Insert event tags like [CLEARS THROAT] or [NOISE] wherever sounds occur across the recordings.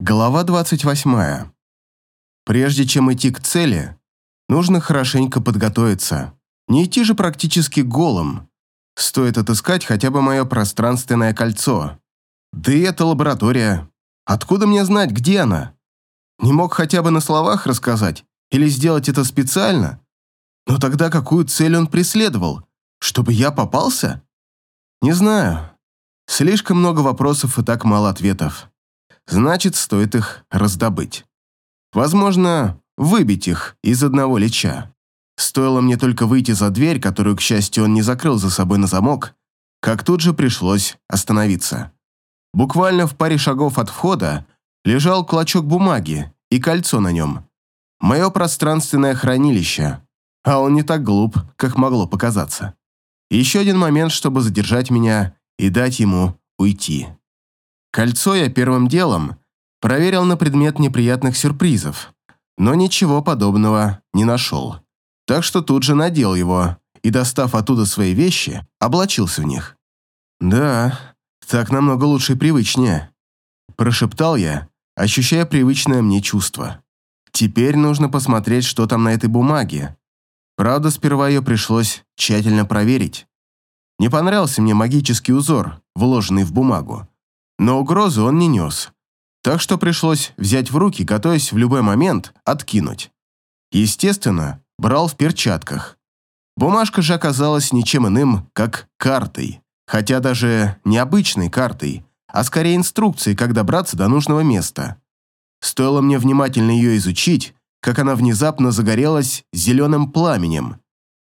Глава 28. Прежде чем идти к цели, нужно хорошенько подготовиться. Не идти же практически голым. Стоит отыскать хотя бы мое пространственное кольцо. Да и эта лаборатория. Откуда мне знать, где она? Не мог хотя бы на словах рассказать? Или сделать это специально? Но тогда какую цель он преследовал? Чтобы я попался? Не знаю. Слишком много вопросов и так мало ответов значит, стоит их раздобыть. Возможно, выбить их из одного леча. Стоило мне только выйти за дверь, которую, к счастью, он не закрыл за собой на замок, как тут же пришлось остановиться. Буквально в паре шагов от входа лежал клочок бумаги и кольцо на нем. Мое пространственное хранилище. А он не так глуп, как могло показаться. Еще один момент, чтобы задержать меня и дать ему уйти. Кольцо я первым делом проверил на предмет неприятных сюрпризов, но ничего подобного не нашел. Так что тут же надел его и, достав оттуда свои вещи, облачился в них. «Да, так намного лучше и привычнее», – прошептал я, ощущая привычное мне чувство. «Теперь нужно посмотреть, что там на этой бумаге. Правда, сперва ее пришлось тщательно проверить. Не понравился мне магический узор, вложенный в бумагу но угрозы он не нес, так что пришлось взять в руки, готовясь в любой момент откинуть. Естественно, брал в перчатках. Бумажка же оказалась ничем иным, как картой, хотя даже не обычной картой, а скорее инструкцией, как добраться до нужного места. Стоило мне внимательно ее изучить, как она внезапно загорелась зеленым пламенем.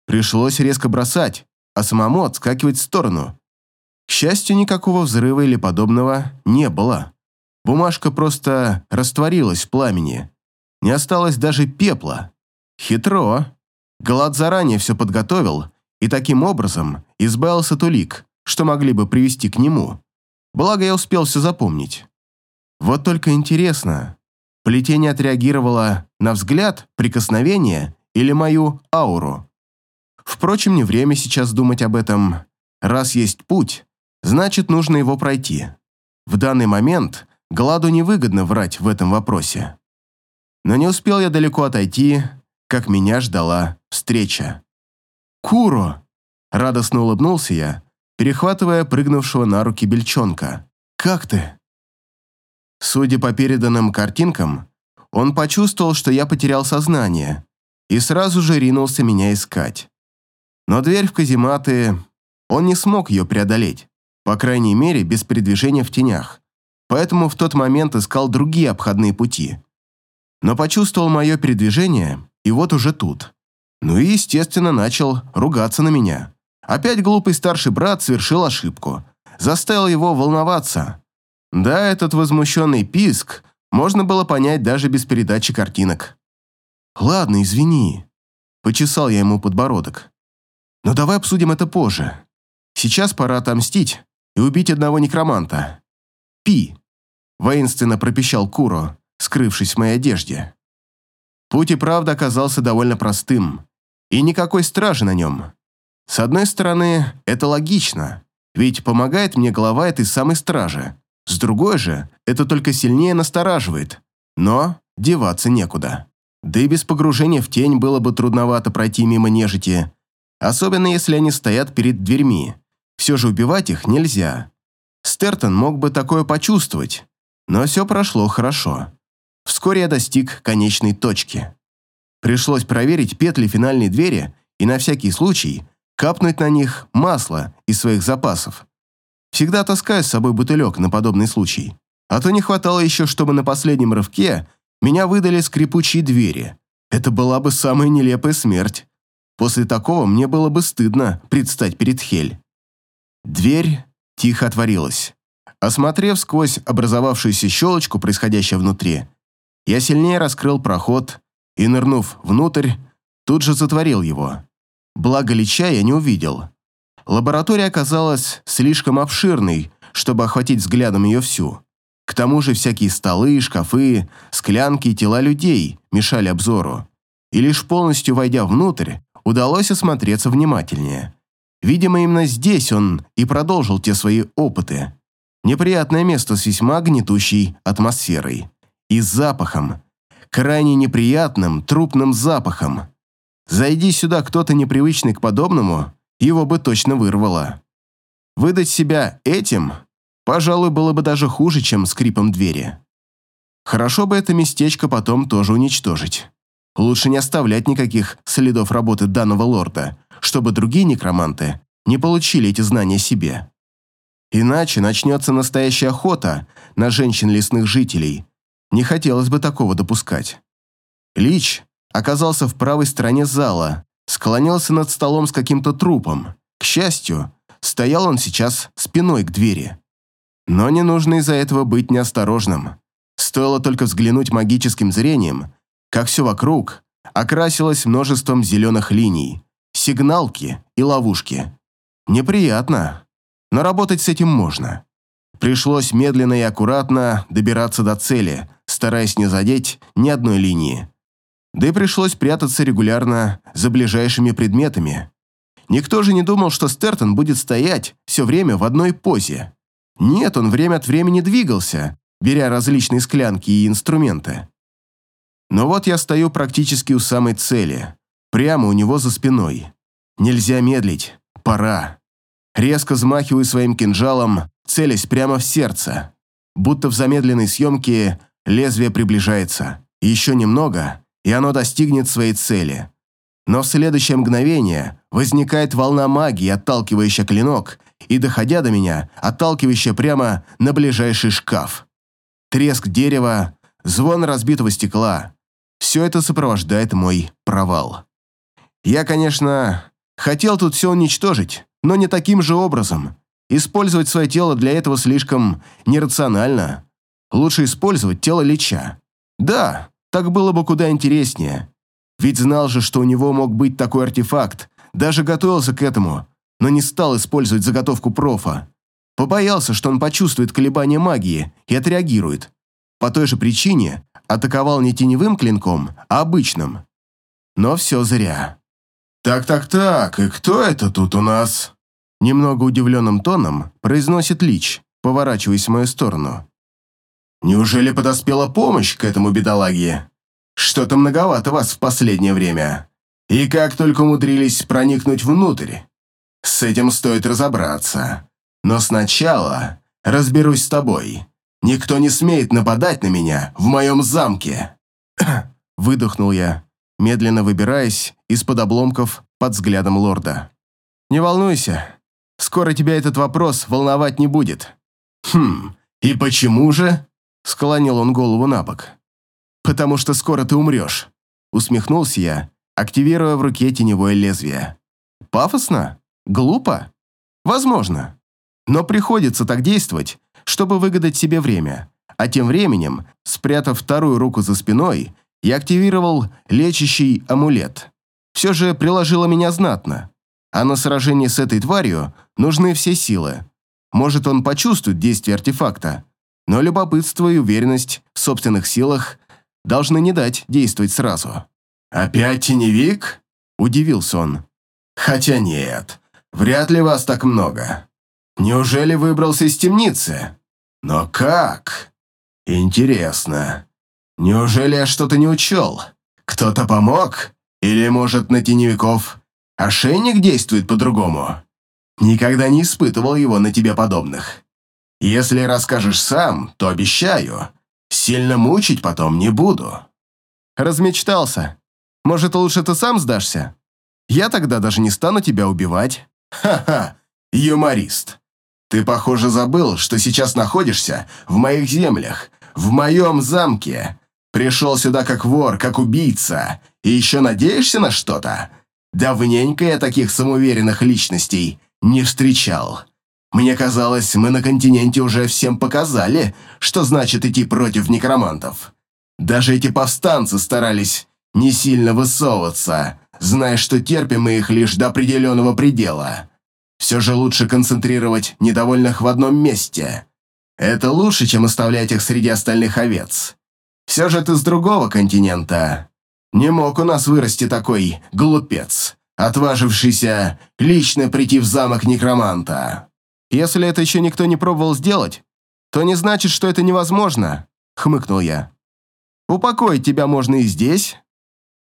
Пришлось резко бросать, а самому отскакивать в сторону, к счастью, никакого взрыва или подобного не было. Бумажка просто растворилась в пламени. Не осталось даже пепла. Хитро. Глад заранее все подготовил и таким образом избавился от улик, что могли бы привести к нему. Благо я успел все запомнить. Вот только интересно, плетение отреагировало на взгляд, прикосновение или мою ауру. Впрочем, не время сейчас думать об этом. Раз есть путь, значит, нужно его пройти. В данный момент Гладу невыгодно врать в этом вопросе. Но не успел я далеко отойти, как меня ждала встреча. «Куро!» – радостно улыбнулся я, перехватывая прыгнувшего на руки бельчонка. «Как ты?» Судя по переданным картинкам, он почувствовал, что я потерял сознание, и сразу же ринулся меня искать. Но дверь в казематы, он не смог ее преодолеть. По крайней мере, без передвижения в тенях. Поэтому в тот момент искал другие обходные пути. Но почувствовал мое передвижение, и вот уже тут. Ну и, естественно, начал ругаться на меня. Опять глупый старший брат совершил ошибку. Заставил его волноваться. Да, этот возмущенный писк можно было понять даже без передачи картинок. «Ладно, извини», – почесал я ему подбородок. «Но давай обсудим это позже. Сейчас пора отомстить и убить одного некроманта. Пи!» – воинственно пропищал Куро, скрывшись в моей одежде. Путь и правда оказался довольно простым, и никакой стражи на нем. С одной стороны, это логично, ведь помогает мне глава этой самой стражи. С другой же, это только сильнее настораживает, но деваться некуда. Да и без погружения в тень было бы трудновато пройти мимо нежити, особенно если они стоят перед дверьми. Все же убивать их нельзя. Стертон мог бы такое почувствовать, но все прошло хорошо. Вскоре я достиг конечной точки. Пришлось проверить петли финальной двери и на всякий случай капнуть на них масло из своих запасов. Всегда таскаю с собой бутылек на подобный случай. А то не хватало еще, чтобы на последнем рывке меня выдали скрипучие двери. Это была бы самая нелепая смерть. После такого мне было бы стыдно предстать перед Хель. Дверь тихо отворилась. Осмотрев сквозь образовавшуюся щелочку, происходящее внутри, я сильнее раскрыл проход и, нырнув внутрь, тут же затворил его. Благо Лича я не увидел. Лаборатория оказалась слишком обширной, чтобы охватить взглядом ее всю. К тому же всякие столы, шкафы, склянки и тела людей мешали обзору. И лишь полностью войдя внутрь, удалось осмотреться внимательнее. Видимо, именно здесь он и продолжил те свои опыты. Неприятное место с весьма гнетущей атмосферой. и запахом, крайне неприятным трупным запахом. Зайди сюда кто-то непривычный к подобному, его бы точно вырвало. Выдать себя этим, пожалуй, было бы даже хуже, чем скрипом двери. Хорошо бы это местечко потом тоже уничтожить. Лучше не оставлять никаких следов работы данного лорда, чтобы другие некроманты не получили эти знания себе. Иначе начнется настоящая охота на женщин лесных жителей. Не хотелось бы такого допускать. Лич оказался в правой стороне зала, склонился над столом с каким-то трупом. К счастью, стоял он сейчас спиной к двери. Но не нужно из-за этого быть неосторожным. Стоило только взглянуть магическим зрением, как все вокруг окрасилось множеством зеленых линий, сигналки и ловушки. Неприятно, но работать с этим можно. Пришлось медленно и аккуратно добираться до цели, стараясь не задеть ни одной линии. Да и пришлось прятаться регулярно за ближайшими предметами. Никто же не думал, что Стертон будет стоять все время в одной позе. Нет, он время от времени двигался, беря различные склянки и инструменты. Но вот я стою практически у самой цели, прямо у него за спиной. Нельзя медлить, пора. Резко взмахиваю своим кинжалом, целясь прямо в сердце. Будто в замедленной съемке лезвие приближается. Еще немного, и оно достигнет своей цели. Но в следующее мгновение возникает волна магии, отталкивающая клинок, и, доходя до меня, отталкивающая прямо на ближайший шкаф. Треск дерева, звон разбитого стекла. Все это сопровождает мой провал. Я, конечно, хотел тут все уничтожить, но не таким же образом. Использовать свое тело для этого слишком нерационально. Лучше использовать тело Лича. Да, так было бы куда интереснее. Ведь знал же, что у него мог быть такой артефакт, даже готовился к этому, но не стал использовать заготовку профа. Побоялся, что он почувствует колебания магии и отреагирует. По той же причине атаковал не теневым клинком, а обычным. Но все зря. «Так-так-так, и кто это тут у нас?» Немного удивленным тоном произносит Лич, поворачиваясь в мою сторону. Неужели подоспела помощь к этому бедолаге? Что-то многовато вас в последнее время. И как только умудрились проникнуть внутрь? С этим стоит разобраться. Но сначала разберусь с тобой. Никто не смеет нападать на меня в моем замке. [CLEARS THROAT] Выдохнул я, медленно выбираясь из-под обломков под взглядом лорда. «Не волнуйся, скоро тебя этот вопрос волновать не будет». «Хм, и почему же?» Склонил он голову на бок. «Потому что скоро ты умрешь», — усмехнулся я, активируя в руке теневое лезвие. «Пафосно? Глупо? Возможно. Но приходится так действовать, чтобы выгадать себе время. А тем временем, спрятав вторую руку за спиной, я активировал лечащий амулет. Все же приложило меня знатно. А на сражение с этой тварью нужны все силы. Может, он почувствует действие артефакта, но любопытство и уверенность в собственных силах должны не дать действовать сразу. «Опять теневик?» – удивился он. «Хотя нет, вряд ли вас так много. Неужели выбрался из темницы? Но как? Интересно. Неужели я что-то не учел? Кто-то помог? Или, может, на теневиков ошейник действует по-другому? Никогда не испытывал его на тебе подобных. Если расскажешь сам, то обещаю, сильно мучить потом не буду». «Размечтался. Может, лучше ты сам сдашься? Я тогда даже не стану тебя убивать». «Ха-ха, юморист. Ты, похоже, забыл, что сейчас находишься в моих землях, в моем замке. Пришел сюда как вор, как убийца, и еще надеешься на что-то? Давненько я таких самоуверенных личностей не встречал». Мне казалось, мы на континенте уже всем показали, что значит идти против некромантов. Даже эти повстанцы старались не сильно высовываться, зная, что терпим мы их лишь до определенного предела. Все же лучше концентрировать недовольных в одном месте. Это лучше, чем оставлять их среди остальных овец. Все же ты с другого континента. Не мог у нас вырасти такой глупец, отважившийся лично прийти в замок некроманта. Если это еще никто не пробовал сделать, то не значит, что это невозможно», — хмыкнул я. Упокоить тебя можно и здесь».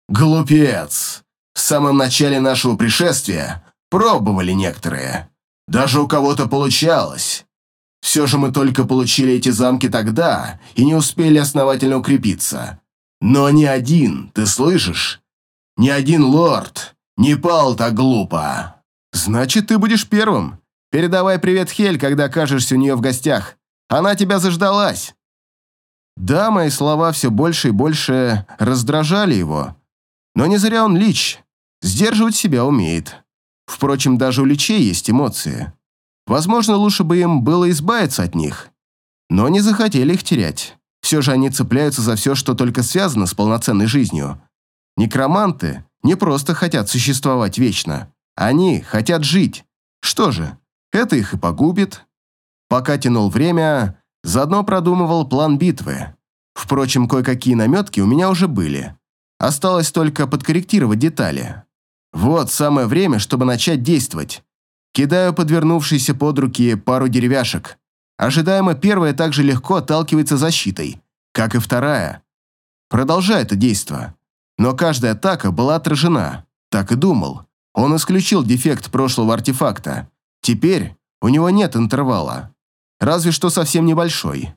«Глупец! В самом начале нашего пришествия пробовали некоторые. Даже у кого-то получалось. Все же мы только получили эти замки тогда и не успели основательно укрепиться. Но ни один, ты слышишь? Ни один лорд не пал так глупо. Значит, ты будешь первым. Передавай привет Хель, когда окажешься у нее в гостях. Она тебя заждалась. Да, мои слова все больше и больше раздражали его. Но не зря он лич. Сдерживать себя умеет. Впрочем, даже у личей есть эмоции. Возможно, лучше бы им было избавиться от них. Но не захотели их терять. Все же они цепляются за все, что только связано с полноценной жизнью. Некроманты не просто хотят существовать вечно. Они хотят жить. Что же, это их и погубит. Пока тянул время, заодно продумывал план битвы. Впрочем, кое-какие наметки у меня уже были. Осталось только подкорректировать детали. Вот самое время, чтобы начать действовать. Кидаю подвернувшиеся под руки пару деревяшек. Ожидаемо первая также легко отталкивается защитой, как и вторая. Продолжаю это действо. Но каждая атака была отражена. Так и думал. Он исключил дефект прошлого артефакта. Теперь у него нет интервала. Разве что совсем небольшой.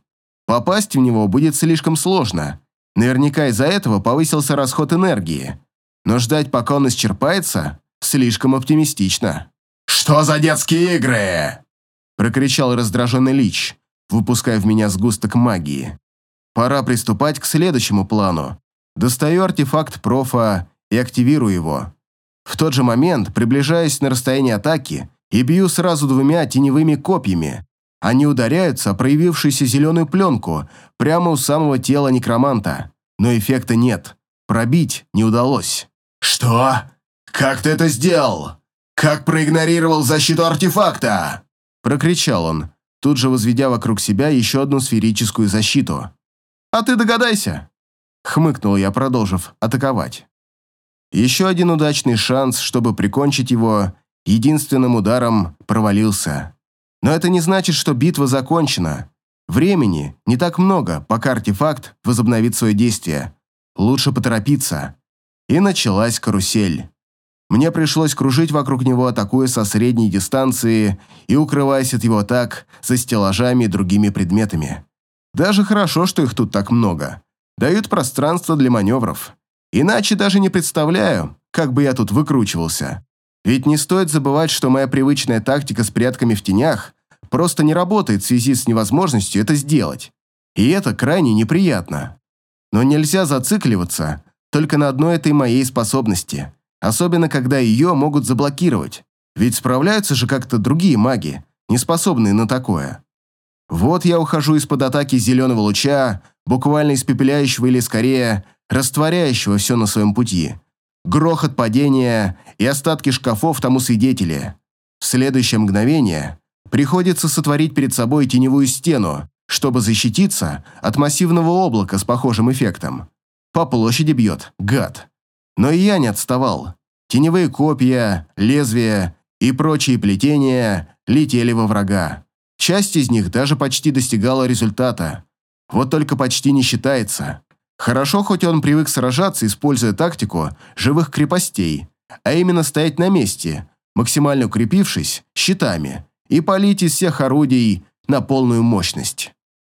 Попасть в него будет слишком сложно. Наверняка из-за этого повысился расход энергии. Но ждать, пока он исчерпается, слишком оптимистично. «Что за детские игры?» прокричал раздраженный Лич, выпуская в меня сгусток магии. Пора приступать к следующему плану. Достаю артефакт профа и активирую его. В тот же момент приближаюсь на расстояние атаки и бью сразу двумя теневыми копьями. Они ударяются о проявившуюся зеленую пленку прямо у самого тела некроманта. Но эффекта нет. Пробить не удалось. «Что? Как ты это сделал?» «Как проигнорировал защиту артефакта?» Прокричал он, тут же возведя вокруг себя еще одну сферическую защиту. «А ты догадайся!» Хмыкнул я, продолжив атаковать. Еще один удачный шанс, чтобы прикончить его, единственным ударом провалился. Но это не значит, что битва закончена. Времени не так много, пока артефакт возобновит свое действие. Лучше поторопиться. И началась карусель. Мне пришлось кружить вокруг него, атакуя со средней дистанции и укрываясь от его атак за стеллажами и другими предметами. Даже хорошо, что их тут так много. Дают пространство для маневров. Иначе даже не представляю, как бы я тут выкручивался. Ведь не стоит забывать, что моя привычная тактика с прятками в тенях просто не работает в связи с невозможностью это сделать. И это крайне неприятно. Но нельзя зацикливаться только на одной этой моей способности – Особенно, когда ее могут заблокировать. Ведь справляются же как-то другие маги, не способные на такое. Вот я ухожу из-под атаки зеленого луча, буквально испепеляющего или скорее растворяющего все на своем пути. Грохот падения и остатки шкафов тому свидетели. В следующее мгновение приходится сотворить перед собой теневую стену, чтобы защититься от массивного облака с похожим эффектом. По площади бьет, гад. Но и я не отставал. Теневые копья, лезвия и прочие плетения летели во врага. Часть из них даже почти достигала результата. Вот только почти не считается. Хорошо, хоть он привык сражаться, используя тактику живых крепостей, а именно стоять на месте, максимально укрепившись щитами, и палить из всех орудий на полную мощность.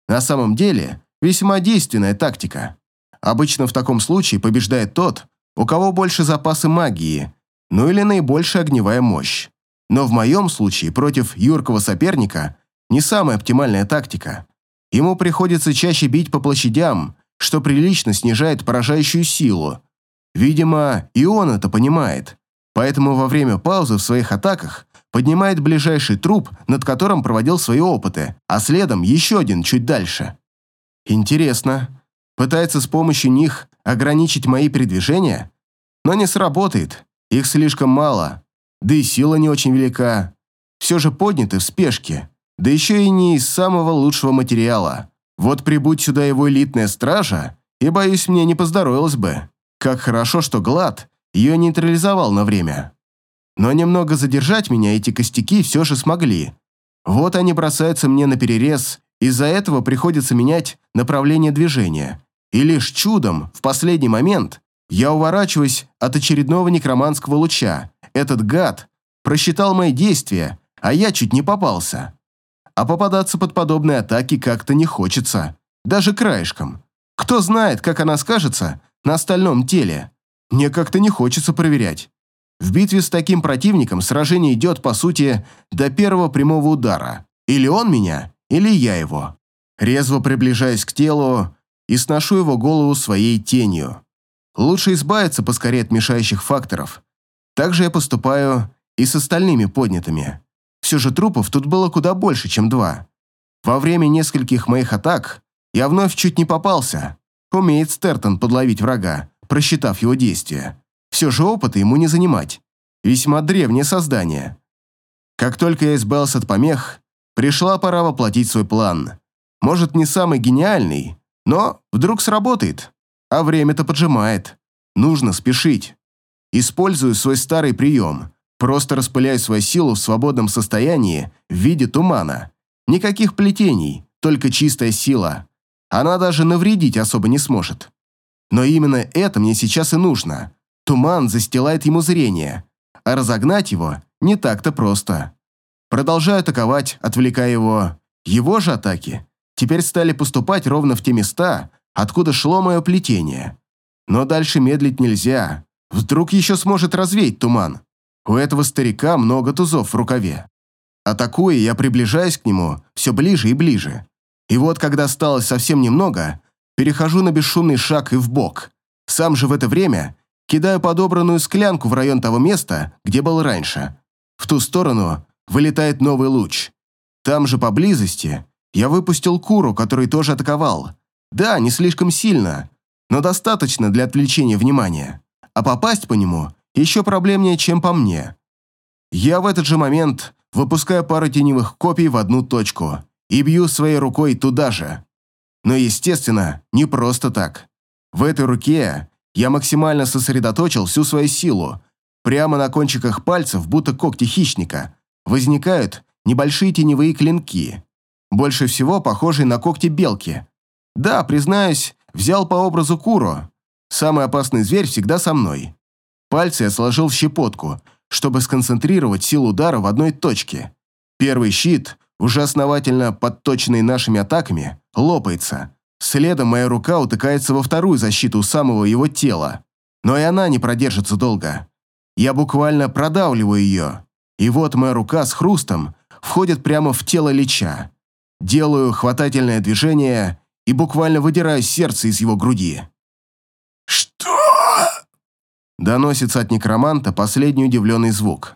На самом деле, весьма действенная тактика. Обычно в таком случае побеждает тот, у кого больше запасы магии, ну или наибольшая огневая мощь. Но в моем случае против юркого соперника не самая оптимальная тактика. Ему приходится чаще бить по площадям, что прилично снижает поражающую силу. Видимо, и он это понимает, поэтому во время паузы в своих атаках поднимает ближайший труп, над которым проводил свои опыты, а следом еще один чуть дальше. Интересно, пытается с помощью них ограничить мои передвижения, но не сработает, их слишком мало, да и сила не очень велика. Все же подняты в спешке, да еще и не из самого лучшего материала. Вот прибудь сюда его элитная стража, и, боюсь, мне не поздоровилось бы. Как хорошо, что Глад ее нейтрализовал на время. Но немного задержать меня эти костяки все же смогли. Вот они бросаются мне на перерез, из-за этого приходится менять направление движения и лишь чудом, в последний момент, я уворачиваюсь от очередного некроманского луча. Этот гад просчитал мои действия, а я чуть не попался. А попадаться под подобные атаки как-то не хочется, даже краешком. Кто знает, как она скажется на остальном теле. Мне как-то не хочется проверять. В битве с таким противником сражение идет, по сути, до первого прямого удара. Или он меня, или я его. Резво приближаясь к телу и сношу его голову своей тенью. Лучше избавиться поскорее от мешающих факторов. Так же я поступаю и с остальными поднятыми. Все же трупов тут было куда больше, чем два. Во время нескольких моих атак я вновь чуть не попался. Умеет Стертон подловить врага, просчитав его действия. Все же опыта ему не занимать. Весьма древнее создание. Как только я избавился от помех, пришла пора воплотить свой план. Может, не самый гениальный, но вдруг сработает. А время-то поджимает. Нужно спешить. Использую свой старый прием. Просто распыляю свою силу в свободном состоянии в виде тумана. Никаких плетений, только чистая сила. Она даже навредить особо не сможет. Но именно это мне сейчас и нужно. Туман застилает ему зрение, а разогнать его не так-то просто. Продолжаю атаковать, отвлекая его. Его же атаки теперь стали поступать ровно в те места, откуда шло мое плетение. Но дальше медлить нельзя. Вдруг еще сможет развеять туман. У этого старика много тузов в рукаве. Атакуя, я приближаюсь к нему все ближе и ближе. И вот, когда осталось совсем немного, перехожу на бесшумный шаг и в бок. Сам же в это время кидаю подобранную склянку в район того места, где был раньше. В ту сторону вылетает новый луч. Там же поблизости я выпустил куру, который тоже атаковал. Да, не слишком сильно, но достаточно для отвлечения внимания. А попасть по нему еще проблемнее, чем по мне. Я в этот же момент выпускаю пару теневых копий в одну точку и бью своей рукой туда же. Но, естественно, не просто так. В этой руке я максимально сосредоточил всю свою силу. Прямо на кончиках пальцев, будто когти хищника, возникают небольшие теневые клинки, больше всего похожие на когти белки, да, признаюсь, взял по образу Куро. Самый опасный зверь всегда со мной. Пальцы я сложил в щепотку, чтобы сконцентрировать силу удара в одной точке. Первый щит, уже основательно подточенный нашими атаками, лопается. Следом моя рука утыкается во вторую защиту самого его тела. Но и она не продержится долго. Я буквально продавливаю ее. И вот моя рука с хрустом входит прямо в тело Лича. Делаю хватательное движение и буквально выдираю сердце из его груди. «Что?» Доносится от некроманта последний удивленный звук.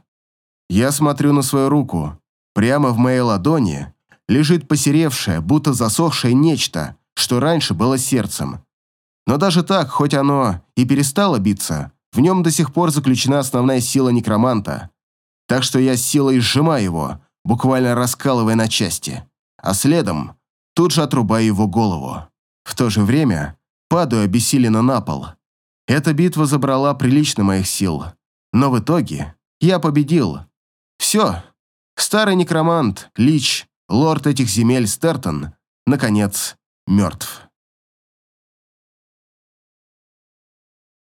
Я смотрю на свою руку. Прямо в моей ладони лежит посеревшее, будто засохшее нечто, что раньше было сердцем. Но даже так, хоть оно и перестало биться, в нем до сих пор заключена основная сила некроманта. Так что я с силой сжимаю его, буквально раскалывая на части. А следом тут же отрубаю его голову. В то же время падаю обессиленно на пол. Эта битва забрала прилично моих сил, но в итоге я победил. Все. Старый некромант, лич, лорд этих земель Стертон, наконец, мертв.